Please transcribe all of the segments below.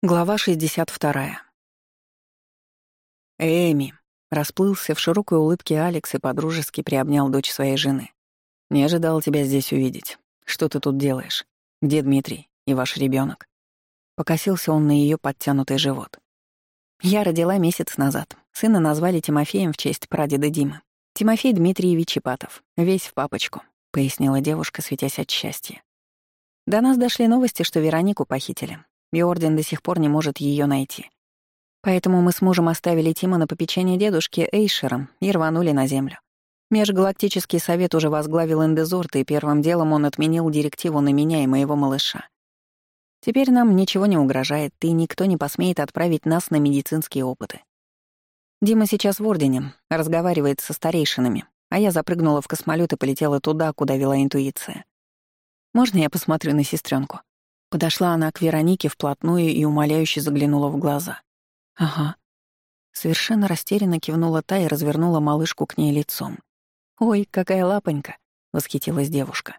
Глава 62. Эми. Расплылся в широкой улыбке Алекс и подружески приобнял дочь своей жены. «Не ожидал тебя здесь увидеть. Что ты тут делаешь? Где Дмитрий и ваш ребенок? Покосился он на ее подтянутый живот. «Я родила месяц назад. Сына назвали Тимофеем в честь прадеда Димы. Тимофей Дмитриевич Ипатов. Весь в папочку», — пояснила девушка, светясь от счастья. До нас дошли новости, что Веронику похитили и Орден до сих пор не может ее найти. Поэтому мы с мужем оставили Тима на попечение дедушки Эйшером и рванули на Землю. Межгалактический совет уже возглавил Эндезорт, и первым делом он отменил директиву на меня и моего малыша. Теперь нам ничего не угрожает, и никто не посмеет отправить нас на медицинские опыты. Дима сейчас в Ордене, разговаривает со старейшинами, а я запрыгнула в космолет и полетела туда, куда вела интуиция. Можно я посмотрю на сестренку? Подошла она к Веронике вплотную и умоляюще заглянула в глаза. «Ага». Совершенно растерянно кивнула та и развернула малышку к ней лицом. «Ой, какая лапонька!» — восхитилась девушка.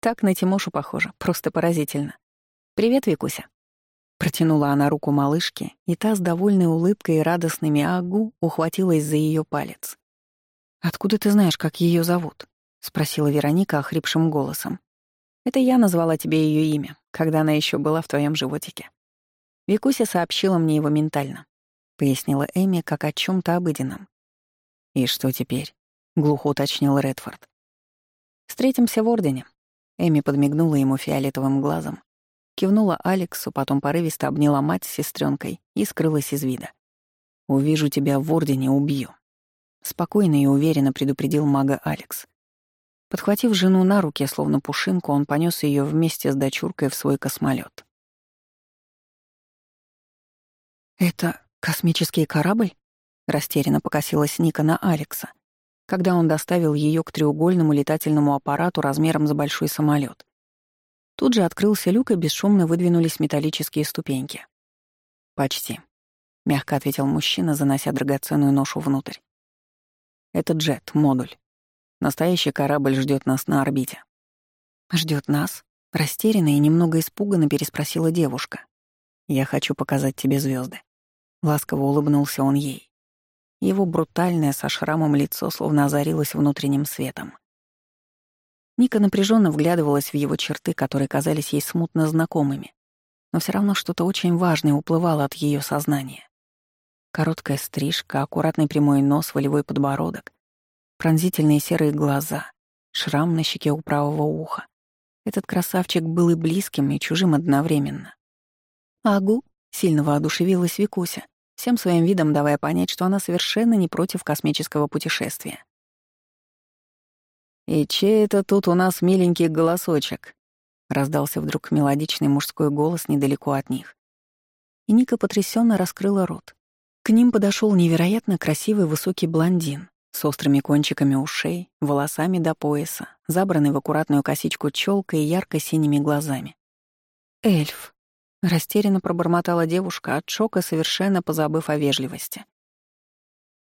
«Так на Тимошу похоже, просто поразительно. Привет, Викуся». Протянула она руку малышке, и та с довольной улыбкой и радостными агу ухватилась за ее палец. «Откуда ты знаешь, как ее зовут?» — спросила Вероника охрипшим голосом. «Это я назвала тебе ее имя когда она еще была в твоем животике. Викуся сообщила мне его ментально, пояснила Эми как о чем то обыденном. «И что теперь?» — глухо уточнил Редфорд. «Встретимся в Ордене». Эми подмигнула ему фиолетовым глазом, кивнула Алексу, потом порывисто обняла мать с сестренкой и скрылась из вида. «Увижу тебя в Ордене, убью», — спокойно и уверенно предупредил мага Алекс. Подхватив жену на руки, словно пушинку, он понес ее вместе с дочуркой в свой космолет. «Это космический корабль?» — растерянно покосилась Ника на Алекса, когда он доставил ее к треугольному летательному аппарату размером с большой самолет. Тут же открылся люк, и бесшумно выдвинулись металлические ступеньки. «Почти», — мягко ответил мужчина, занося драгоценную ношу внутрь. «Это джет, модуль. Настоящий корабль ждет нас на орбите. Ждет нас? Растерянно и немного испуганно переспросила девушка. Я хочу показать тебе звезды. Ласково улыбнулся он ей. Его брутальное со шрамом лицо словно озарилось внутренним светом. Ника напряженно вглядывалась в его черты, которые казались ей смутно знакомыми, но все равно что-то очень важное уплывало от ее сознания. Короткая стрижка, аккуратный прямой нос, волевой подбородок, пронзительные серые глаза, шрам на щеке у правого уха. Этот красавчик был и близким, и чужим одновременно. «Агу?» — сильно воодушевилась Викуся, всем своим видом давая понять, что она совершенно не против космического путешествия. «И чей это тут у нас миленький голосочек?» — раздался вдруг мелодичный мужской голос недалеко от них. И Ника потрясенно раскрыла рот. К ним подошел невероятно красивый высокий блондин, с острыми кончиками ушей, волосами до пояса, забранной в аккуратную косичку челкой и ярко-синими глазами. «Эльф», — растерянно пробормотала девушка, от шока совершенно позабыв о вежливости.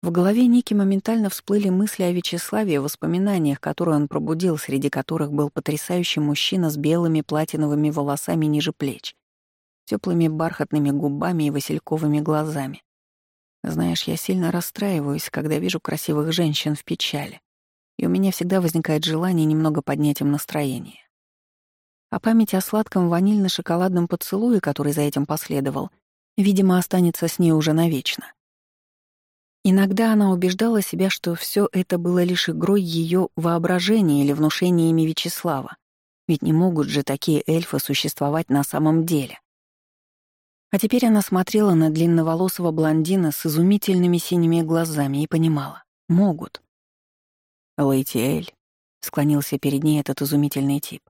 В голове Ники моментально всплыли мысли о Вячеславе и воспоминаниях, которые он пробудил, среди которых был потрясающий мужчина с белыми платиновыми волосами ниже плеч, теплыми бархатными губами и васильковыми глазами. Знаешь, я сильно расстраиваюсь, когда вижу красивых женщин в печали, и у меня всегда возникает желание немного поднять им настроение. А память о сладком ванильно-шоколадном поцелуе, который за этим последовал, видимо, останется с ней уже навечно. Иногда она убеждала себя, что все это было лишь игрой ее воображения или внушениями Вячеслава, ведь не могут же такие эльфы существовать на самом деле. А теперь она смотрела на длинноволосого блондина с изумительными синими глазами и понимала — могут. «Лейтиэль», — склонился перед ней этот изумительный тип.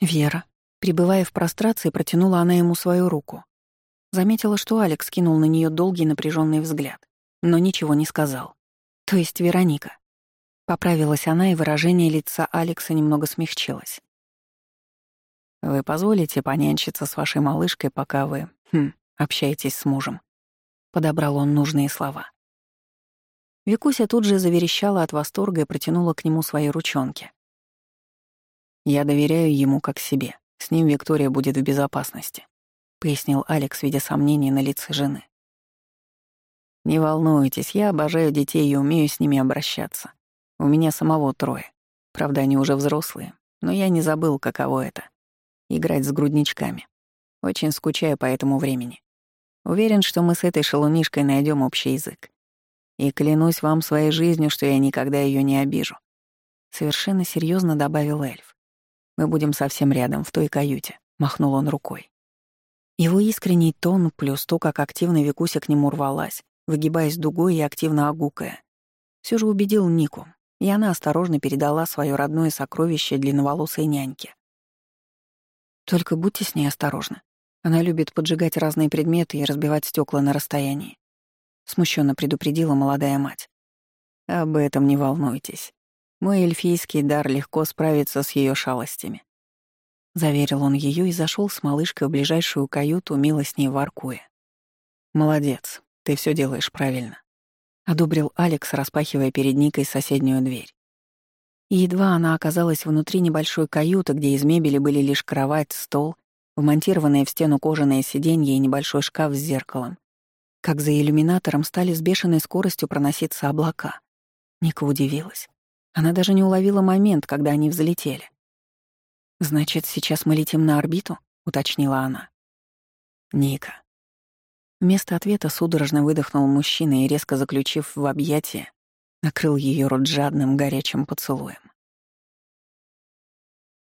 «Вера». Прибывая в прострации, протянула она ему свою руку. Заметила, что Алекс кинул на нее долгий напряженный взгляд, но ничего не сказал. То есть Вероника. Поправилась она, и выражение лица Алекса немного смягчилось. «Вы позволите понянчиться с вашей малышкой, пока вы Хм, общайтесь с мужем. Подобрал он нужные слова. Викуся тут же заверещала от восторга и протянула к нему свои ручонки. «Я доверяю ему как себе. С ним Виктория будет в безопасности», — пояснил Алекс, видя сомнение на лице жены. «Не волнуйтесь, я обожаю детей и умею с ними обращаться. У меня самого трое. Правда, они уже взрослые, но я не забыл, каково это — играть с грудничками. Очень скучаю по этому времени. Уверен, что мы с этой шалунишкой найдем общий язык. И клянусь вам своей жизнью, что я никогда ее не обижу. Совершенно серьезно добавил эльф. Мы будем совсем рядом, в той каюте, махнул он рукой. Его искренний тон плюс то, как активно Викуся к нему рвалась, выгибаясь дугой и активно огукая, все же убедил Нику, и она осторожно передала свое родное сокровище длинноволосой няньке. «Только будьте с ней осторожны. Она любит поджигать разные предметы и разбивать стекла на расстоянии», — смущенно предупредила молодая мать. «Об этом не волнуйтесь. Мой эльфийский дар легко справится с ее шалостями. Заверил он ее и зашел с малышкой в ближайшую каюту, мило с ней воркуя. «Молодец, ты все делаешь правильно», — одобрил Алекс, распахивая перед Никой соседнюю дверь. Едва она оказалась внутри небольшой каюты, где из мебели были лишь кровать, стол, вмонтированное в стену кожаное сиденье и небольшой шкаф с зеркалом, как за иллюминатором стали с бешеной скоростью проноситься облака. Ника удивилась. Она даже не уловила момент, когда они взлетели. «Значит, сейчас мы летим на орбиту?» — уточнила она. «Ника». Вместо ответа судорожно выдохнул мужчина и, резко заключив в объятия, накрыл ее рот жадным горячим поцелуем.